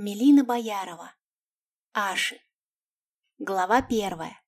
Мелина Боярова. Аши. Глава первая.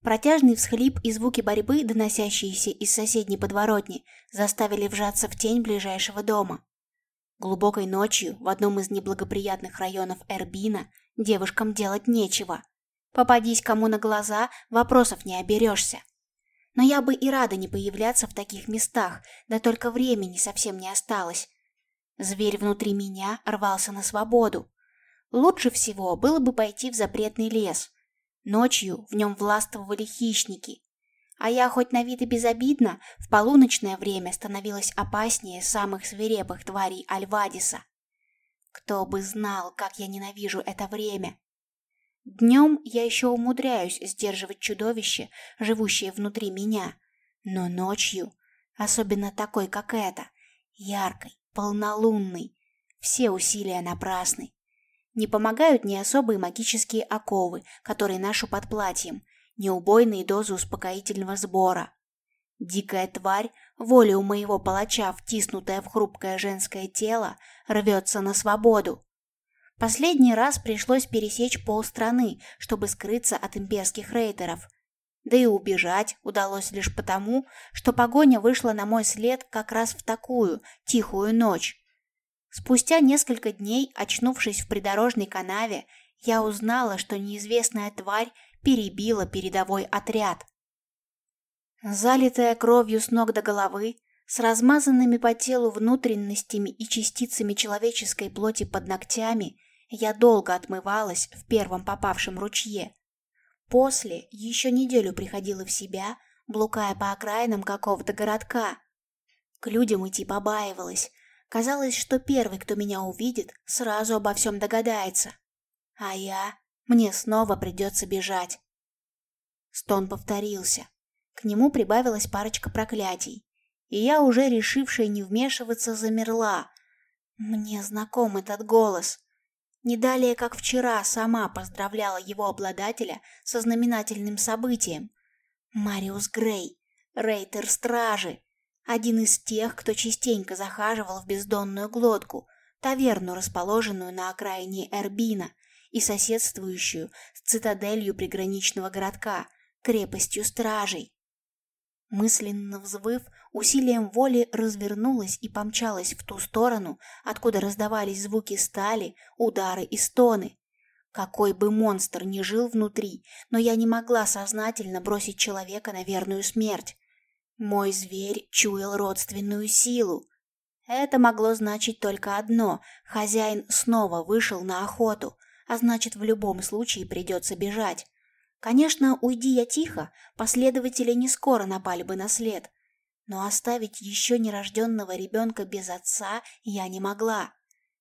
Протяжный всхлип и звуки борьбы, доносящиеся из соседней подворотни, заставили вжаться в тень ближайшего дома. Глубокой ночью в одном из неблагоприятных районов Эрбина девушкам делать нечего. Попадись кому на глаза, вопросов не оберешься. Но я бы и рада не появляться в таких местах, да только времени совсем не осталось. Зверь внутри меня рвался на свободу. Лучше всего было бы пойти в запретный лес. Ночью в нем властвовали хищники. А я хоть на вид и безобидно, в полуночное время становилась опаснее самых свирепых тварей Альвадиса. Кто бы знал, как я ненавижу это время. Днем я еще умудряюсь сдерживать чудовище, живущее внутри меня. Но ночью, особенно такой, как это, яркой, полнолунный. Все усилия напрасны. Не помогают ни особые магические оковы, которые ношу под платьем, ни убойные дозы успокоительного сбора. Дикая тварь, волю моего палача, втиснутая в хрупкое женское тело, рвется на свободу. Последний раз пришлось пересечь полстраны, чтобы скрыться от имперских рейдеров. Да и убежать удалось лишь потому, что погоня вышла на мой след как раз в такую тихую ночь. Спустя несколько дней, очнувшись в придорожной канаве, я узнала, что неизвестная тварь перебила передовой отряд. Залитая кровью с ног до головы, с размазанными по телу внутренностями и частицами человеческой плоти под ногтями, я долго отмывалась в первом попавшем ручье. После еще неделю приходила в себя, блукая по окраинам какого-то городка. К людям идти побаивалась. Казалось, что первый, кто меня увидит, сразу обо всем догадается. А я... Мне снова придется бежать. Стон повторился. К нему прибавилась парочка проклятий. И я, уже решившая не вмешиваться, замерла. Мне знаком этот голос. Не далее, как вчера, сама поздравляла его обладателя со знаменательным событием. Мариус Грей, рейтер стражи, один из тех, кто частенько захаживал в бездонную глотку, таверну, расположенную на окраине Эрбина и соседствующую с цитаделью приграничного городка, крепостью стражей. Мысленно взвыв, усилием воли развернулась и помчалась в ту сторону, откуда раздавались звуки стали, удары и стоны. Какой бы монстр ни жил внутри, но я не могла сознательно бросить человека на верную смерть. Мой зверь чуял родственную силу. Это могло значить только одно – хозяин снова вышел на охоту, а значит, в любом случае придется бежать. Конечно, уйди я тихо, последователи не скоро напали бы на след. Но оставить еще нерожденного ребенка без отца я не могла.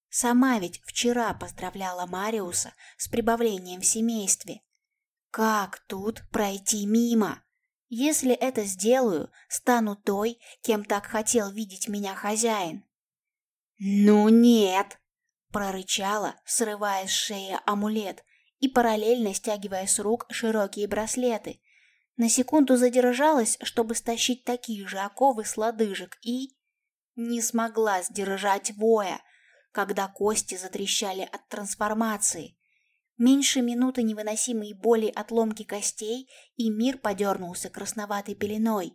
Сама ведь вчера поздравляла Мариуса с прибавлением в семействе. Как тут пройти мимо? Если это сделаю, стану той, кем так хотел видеть меня хозяин. «Ну нет!» — прорычала, срывая с шеи амулет и параллельно стягивая с рук широкие браслеты. На секунду задержалась, чтобы стащить такие же оковы с лодыжек и... Не смогла сдержать воя, когда кости затрещали от трансформации. Меньше минуты невыносимой боли от ломки костей, и мир подернулся красноватой пеленой.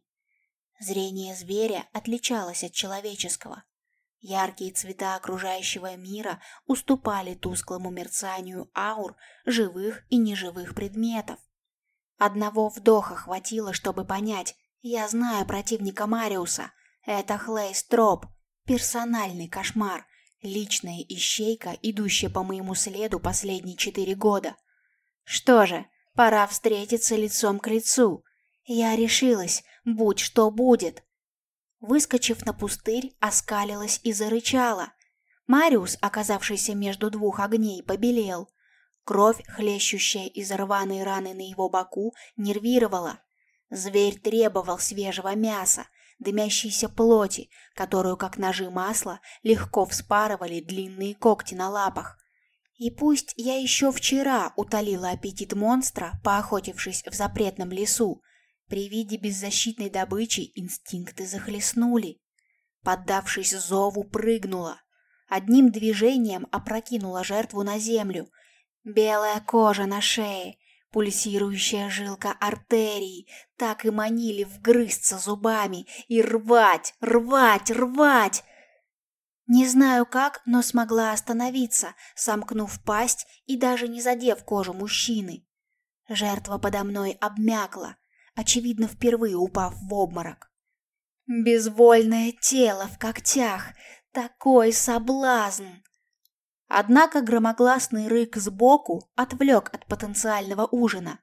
Зрение зверя отличалось от человеческого. Яркие цвета окружающего мира уступали тусклому мерцанию аур живых и неживых предметов. Одного вдоха хватило, чтобы понять, я знаю противника Мариуса. Это Хлейс Троп, персональный кошмар, личная ищейка, идущая по моему следу последние четыре года. Что же, пора встретиться лицом к лицу. Я решилась, будь что будет. Выскочив на пустырь, оскалилась и зарычала. Мариус, оказавшийся между двух огней, побелел. Кровь, хлещущая из рваной раны на его боку, нервировала. Зверь требовал свежего мяса, дымящейся плоти, которую, как ножи масла, легко вспарывали длинные когти на лапах. И пусть я еще вчера утолила аппетит монстра, поохотившись в запретном лесу, при виде беззащитной добычи инстинкты захлестнули. Поддавшись зову, прыгнула. Одним движением опрокинула жертву на землю. Белая кожа на шее, пульсирующая жилка артерий, так и манили вгрызться зубами и рвать, рвать, рвать. Не знаю как, но смогла остановиться, сомкнув пасть и даже не задев кожу мужчины. Жертва подо мной обмякла, очевидно, впервые упав в обморок. Безвольное тело в когтях, такой соблазн! Однако громогласный рык сбоку отвлек от потенциального ужина.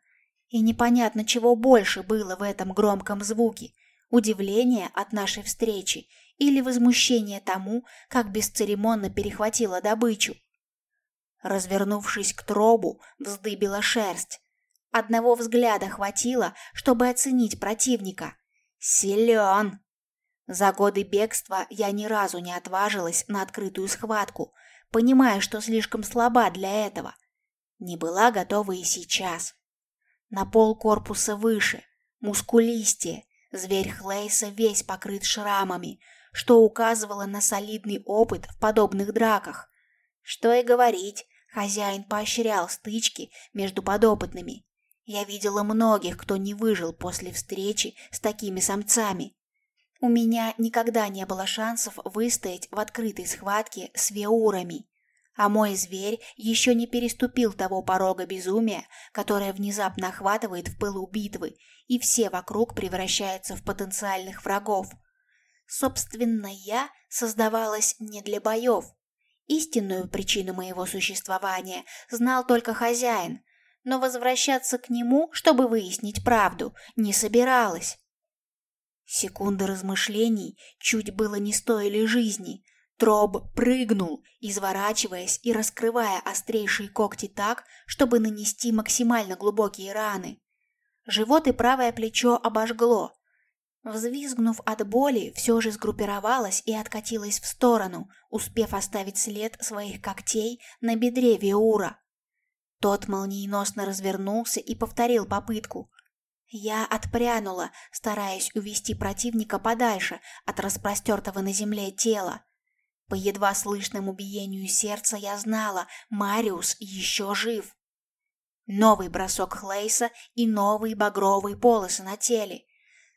И непонятно, чего больше было в этом громком звуке – удивление от нашей встречи или возмущение тому, как бесцеремонно перехватила добычу. Развернувшись к тробу, вздыбила шерсть. Одного взгляда хватило, чтобы оценить противника. Силен! За годы бегства я ни разу не отважилась на открытую схватку – понимая, что слишком слаба для этого. Не была готова и сейчас. На пол корпуса выше, мускулистее, зверь Хлейса весь покрыт шрамами, что указывало на солидный опыт в подобных драках. Что и говорить, хозяин поощрял стычки между подопытными. Я видела многих, кто не выжил после встречи с такими самцами. У меня никогда не было шансов выстоять в открытой схватке с веурами, а мой зверь еще не переступил того порога безумия, которое внезапно охватывает в пылу битвы, и все вокруг превращаются в потенциальных врагов. Собственно, я создавалась не для боев. Истинную причину моего существования знал только хозяин, но возвращаться к нему, чтобы выяснить правду, не собиралась. Секунды размышлений чуть было не стоили жизни. Троб прыгнул, изворачиваясь и раскрывая острейшие когти так, чтобы нанести максимально глубокие раны. Живот и правое плечо обожгло. Взвизгнув от боли, все же сгруппировалась и откатилась в сторону, успев оставить след своих когтей на бедре Виура. Тот молниеносно развернулся и повторил попытку, я отпрянула, стараясь увести противника подальше от распростертого на земле тела. По едва слышному биению сердца я знала, Мариус еще жив. Новый бросок Хлейса и новые багровые полосы на теле.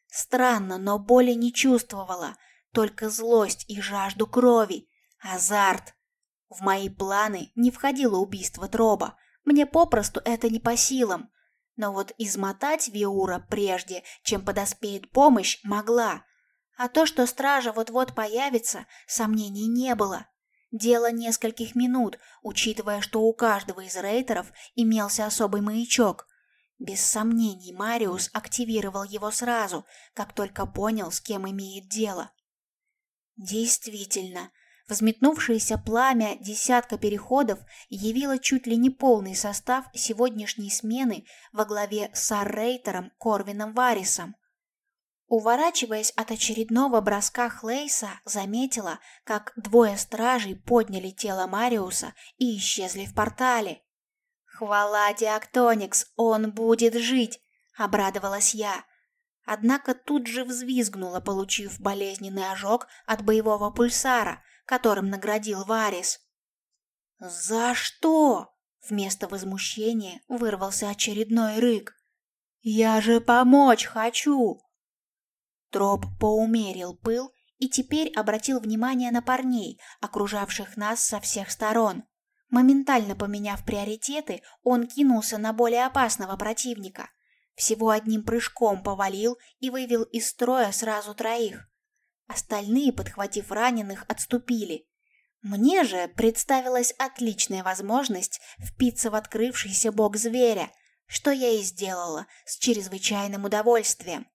Странно, но боли не чувствовала, только злость и жажду крови, азарт. В мои планы не входило убийство Троба, мне попросту это не по силам. Но вот измотать Виура прежде, чем подоспеет помощь, могла. А то, что стража вот-вот появится, сомнений не было. Дело нескольких минут, учитывая, что у каждого из рейтеров имелся особый маячок. Без сомнений Мариус активировал его сразу, как только понял, с кем имеет дело. Действительно, Взметнувшееся пламя десятка переходов явило чуть ли не полный состав сегодняшней смены во главе с Аррейтером Корвином Варисом. Уворачиваясь от очередного броска Хлейса, заметила, как двое стражей подняли тело Мариуса и исчезли в портале. «Хвала Диактоникс, он будет жить!» — обрадовалась я. Однако тут же взвизгнула, получив болезненный ожог от боевого пульсара, которым наградил Варис. «За что?» — вместо возмущения вырвался очередной рык. «Я же помочь хочу!» Троп поумерил пыл и теперь обратил внимание на парней, окружавших нас со всех сторон. Моментально поменяв приоритеты, он кинулся на более опасного противника. Всего одним прыжком повалил и вывел из строя сразу троих. Остальные, подхватив раненых, отступили. Мне же представилась отличная возможность впиться в открывшийся бок зверя, что я и сделала с чрезвычайным удовольствием.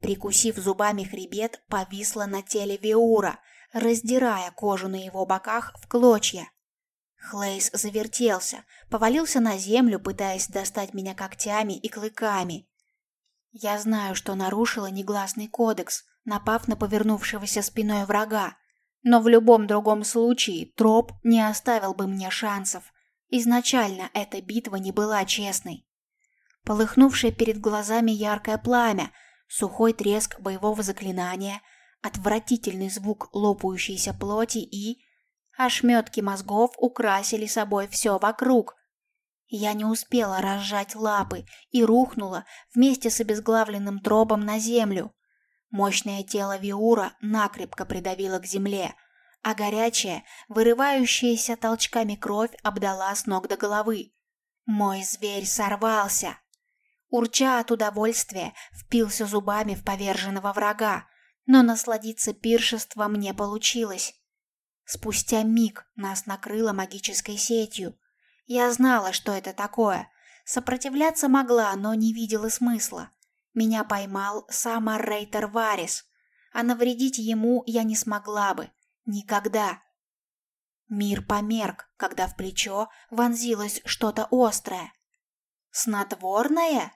Прикусив зубами хребет, повисла на теле Виура, раздирая кожу на его боках в клочья. Хлейс завертелся, повалился на землю, пытаясь достать меня когтями и клыками. Я знаю, что нарушила негласный кодекс, напав на повернувшегося спиной врага. Но в любом другом случае троп не оставил бы мне шансов. Изначально эта битва не была честной. Полыхнувшее перед глазами яркое пламя, сухой треск боевого заклинания, отвратительный звук лопающейся плоти и... Ошметки мозгов украсили собой все вокруг. Я не успела разжать лапы и рухнула вместе с обезглавленным тробом на землю. Мощное тело Виура накрепко придавило к земле, а горячая, вырывающаяся толчками кровь обдала с ног до головы. Мой зверь сорвался. Урча от удовольствия, впился зубами в поверженного врага, но насладиться пиршеством не получилось. Спустя миг нас накрыло магической сетью. Я знала, что это такое. Сопротивляться могла, но не видела смысла. Меня поймал сам Рейтер Варис, а навредить ему я не смогла бы. Никогда. Мир померк, когда в плечо вонзилось что-то острое. «Снотворное?»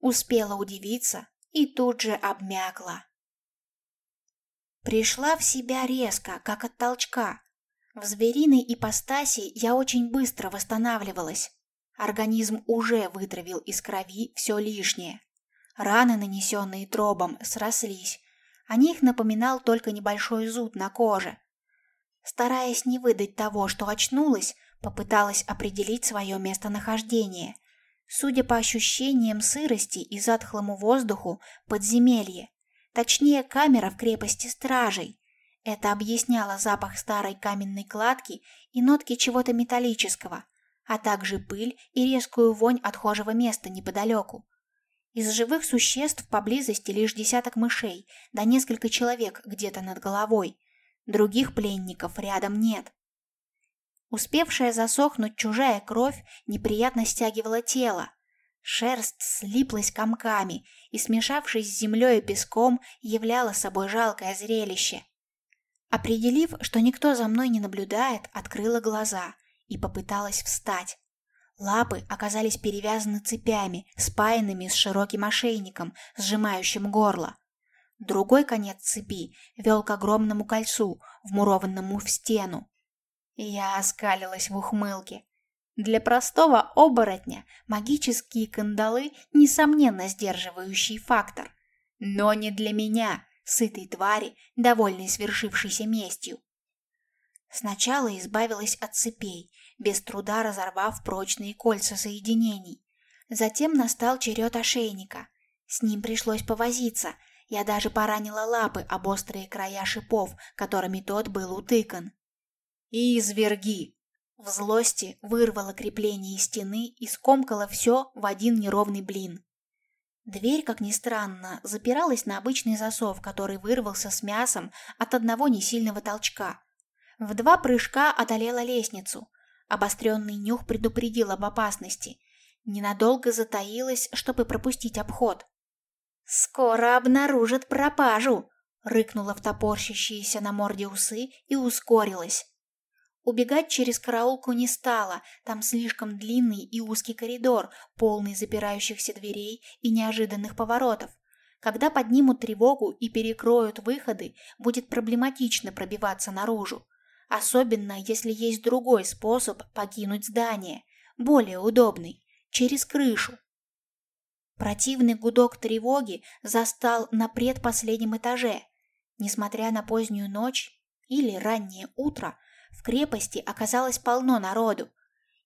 Успела удивиться и тут же обмякла. Пришла в себя резко, как от толчка. В звериной ипостаси я очень быстро восстанавливалась. Организм уже вытравил из крови все лишнее. Раны, нанесенные тробом, срослись. О них напоминал только небольшой зуд на коже. Стараясь не выдать того, что очнулась, попыталась определить свое местонахождение. Судя по ощущениям сырости и затхлому воздуху, подземелье. Точнее, камера в крепости стражей. Это объясняло запах старой каменной кладки и нотки чего-то металлического, а также пыль и резкую вонь отхожего места неподалеку. Из живых существ поблизости лишь десяток мышей, да несколько человек где-то над головой. Других пленников рядом нет. Успевшая засохнуть чужая кровь неприятно стягивала тело. Шерсть слиплась комками и, смешавшись с землей и песком, являла собой жалкое зрелище. Определив, что никто за мной не наблюдает, открыла глаза и попыталась встать. Лапы оказались перевязаны цепями, спаянными с широким ошейником, сжимающим горло. Другой конец цепи вел к огромному кольцу, вмурованному в стену. Я оскалилась в ухмылке. Для простого оборотня магические кандалы – несомненно сдерживающий фактор. Но не для меня, сытой твари, довольной свершившейся местью. Сначала избавилась от цепей, без труда разорвав прочные кольца соединений. Затем настал черед ошейника. С ним пришлось повозиться. Я даже поранила лапы об острые края шипов, которыми тот был утыкан. «Изверги!» В злости вырвала крепление стены и скомкала все в один неровный блин. Дверь, как ни странно, запиралась на обычный засов, который вырвался с мясом от одного несильного толчка. В два прыжка одолела лестницу. Обостренный нюх предупредил об опасности. Ненадолго затаилась, чтобы пропустить обход. «Скоро обнаружат пропажу!» — рыкнула в топорщащиеся на морде усы и ускорилась. Убегать через караулку не стало, там слишком длинный и узкий коридор, полный запирающихся дверей и неожиданных поворотов. Когда поднимут тревогу и перекроют выходы, будет проблематично пробиваться наружу. Особенно, если есть другой способ покинуть здание, более удобный, через крышу. Противный гудок тревоги застал на предпоследнем этаже. Несмотря на позднюю ночь или раннее утро, в крепости оказалось полно народу,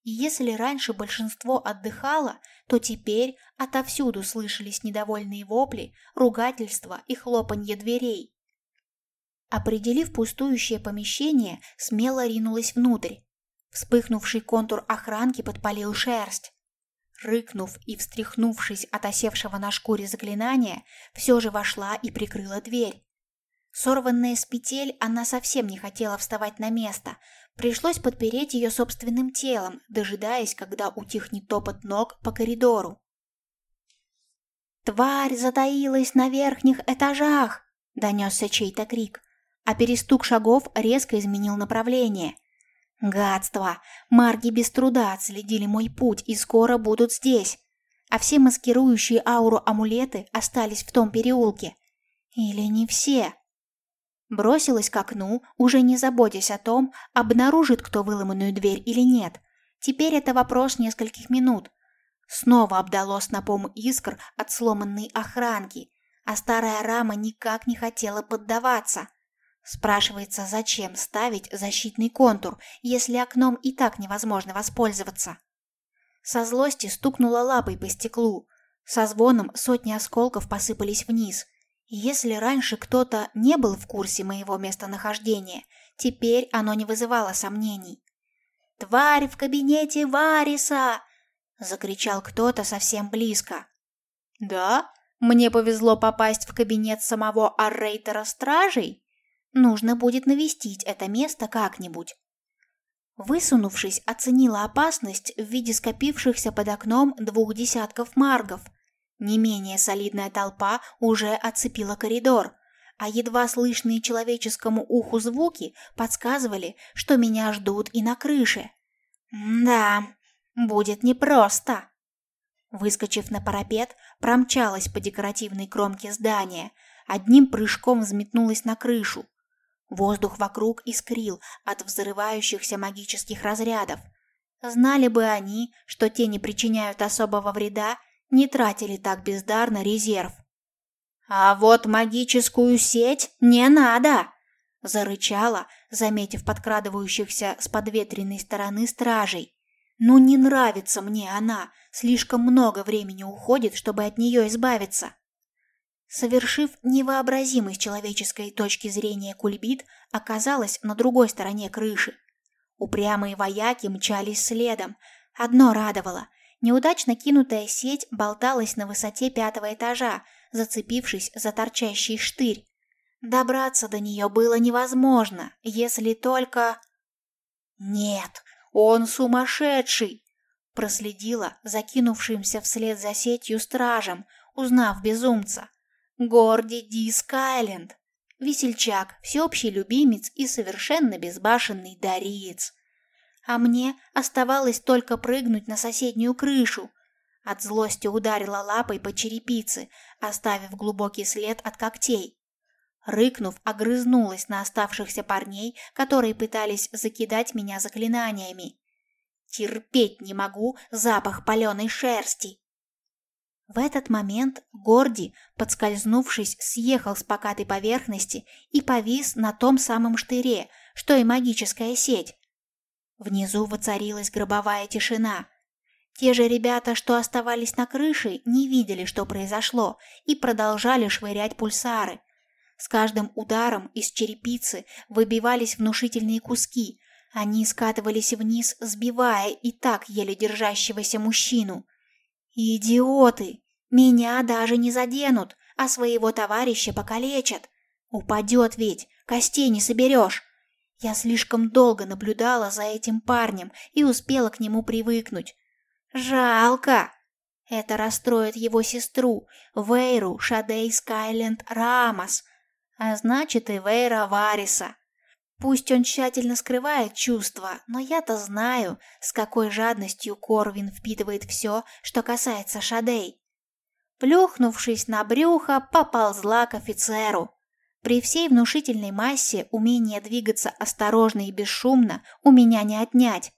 и если раньше большинство отдыхало, то теперь отовсюду слышались недовольные вопли, ругательства и хлопанье дверей. Определив пустующее помещение, смело ринулась внутрь. Вспыхнувший контур охранки подпалил шерсть. Рыкнув и встряхнувшись от осевшего на шкуре заклинания, все же вошла и прикрыла дверь. Сорванная с петель, она совсем не хотела вставать на место. Пришлось подпереть ее собственным телом, дожидаясь, когда утихнет топот ног по коридору. «Тварь затаилась на верхних этажах!» — донесся чей-то крик, а перестук шагов резко изменил направление. «Гадство! Марги без труда отследили мой путь и скоро будут здесь, а все маскирующие ауру амулеты остались в том переулке. Или не все?» Бросилась к окну, уже не заботясь о том, обнаружит кто выломанную дверь или нет. Теперь это вопрос нескольких минут. Снова обдало снопом искр от сломанной охранки, а старая рама никак не хотела поддаваться. Спрашивается, зачем ставить защитный контур, если окном и так невозможно воспользоваться? Со злости стукнула лапой по стеклу. Со звоном сотни осколков посыпались вниз. Если раньше кто-то не был в курсе моего местонахождения, теперь оно не вызывало сомнений. «Тварь в кабинете Вариса!» — закричал кто-то совсем близко. «Да? Мне повезло попасть в кабинет самого Аррейтера Стражей?» Нужно будет навестить это место как-нибудь. Высунувшись, оценила опасность в виде скопившихся под окном двух десятков маргов. Не менее солидная толпа уже оцепила коридор, а едва слышные человеческому уху звуки подсказывали, что меня ждут и на крыше. Да, будет непросто. Выскочив на парапет, промчалась по декоративной кромке здания, одним прыжком взметнулась на крышу, Воздух вокруг искрил от взрывающихся магических разрядов. Знали бы они, что те не причиняют особого вреда, не тратили так бездарно резерв. «А вот магическую сеть не надо!» — зарычала, заметив подкрадывающихся с подветренной стороны стражей. «Ну не нравится мне она, слишком много времени уходит, чтобы от нее избавиться». Совершив невообразимый с человеческой точки зрения кульбит, оказалась на другой стороне крыши. Упрямые вояки мчались следом. Одно радовало. Неудачно кинутая сеть болталась на высоте пятого этажа, зацепившись за торчащий штырь. Добраться до нее было невозможно, если только... «Нет, он сумасшедший!» Проследила закинувшимся вслед за сетью стражем, узнав безумца. Горди Ди Скайленд, весельчак, всеобщий любимец и совершенно безбашенный дариец. А мне оставалось только прыгнуть на соседнюю крышу. От злости ударила лапой по черепице, оставив глубокий след от когтей. Рыкнув, огрызнулась на оставшихся парней, которые пытались закидать меня заклинаниями. Терпеть не могу запах паленой шерсти. В этот момент Горди, подскользнувшись, съехал с покатой поверхности и повис на том самом штыре, что и магическая сеть. Внизу воцарилась гробовая тишина. Те же ребята, что оставались на крыше, не видели, что произошло, и продолжали швырять пульсары. С каждым ударом из черепицы выбивались внушительные куски. Они скатывались вниз, сбивая и так еле держащегося мужчину. Идиоты! Меня даже не заденут, а своего товарища покалечат. Упадет ведь, костей не соберешь. Я слишком долго наблюдала за этим парнем и успела к нему привыкнуть. Жалко. Это расстроит его сестру, Вейру Шадей Скайленд Рамос, а значит и Вейра Вариса. Пусть он тщательно скрывает чувства, но я-то знаю, с какой жадностью Корвин впитывает все, что касается Шадей. Плюхнувшись на брюхо, поползла к офицеру. При всей внушительной массе умение двигаться осторожно и бесшумно у меня не отнять.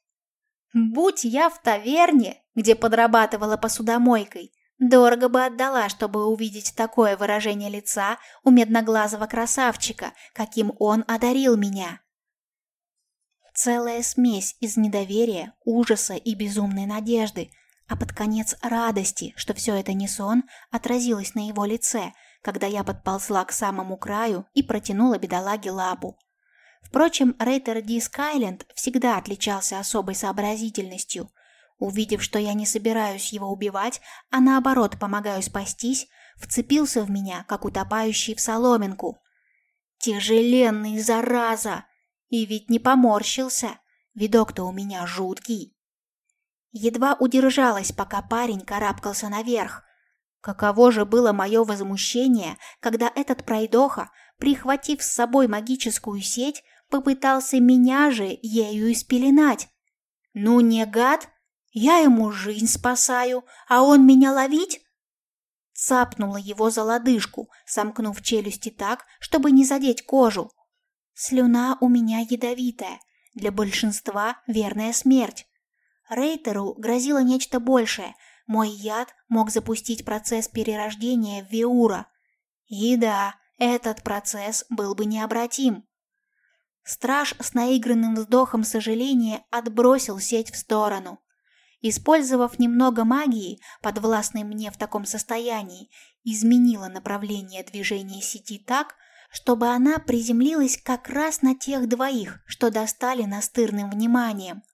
Будь я в таверне, где подрабатывала посудомойкой, Дорого бы отдала, чтобы увидеть такое выражение лица у медноглазого красавчика, каким он одарил меня. Целая смесь из недоверия, ужаса и безумной надежды, а под конец радости, что все это не сон, отразилась на его лице, когда я подползла к самому краю и протянула бедолаге лапу. Впрочем, Рейтер Ди Скайленд всегда отличался особой сообразительностью – Увидев, что я не собираюсь его убивать, а наоборот помогаю спастись, вцепился в меня, как утопающий в соломинку. Тяжеленный, зараза! И ведь не поморщился. Видок-то у меня жуткий. Едва удержалась, пока парень карабкался наверх. Каково же было мое возмущение, когда этот пройдоха, прихватив с собой магическую сеть, попытался меня же ею испеленать. Ну не гад, я ему жизнь спасаю, а он меня ловить? Цапнула его за лодыжку, сомкнув челюсти так, чтобы не задеть кожу. Слюна у меня ядовитая, для большинства верная смерть. Рейтеру грозило нечто большее. Мой яд мог запустить процесс перерождения в Виура. И да, этот процесс был бы необратим. Страж с наигранным вздохом сожаления отбросил сеть в сторону. Использовав немного магии, подвластной мне в таком состоянии, изменила направление движения сети так, чтобы она приземлилась как раз на тех двоих, что достали настырным вниманием.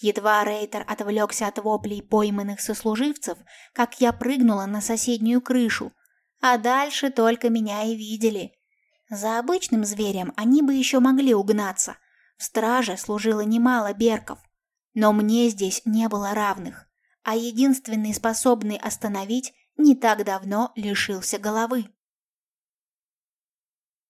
Едва Рейтер отвлекся от воплей пойманных сослуживцев, как я прыгнула на соседнюю крышу, а дальше только меня и видели. За обычным зверем они бы еще могли угнаться. В страже служило немало берков. Но мне здесь не было равных, а единственный способный остановить не так давно лишился головы.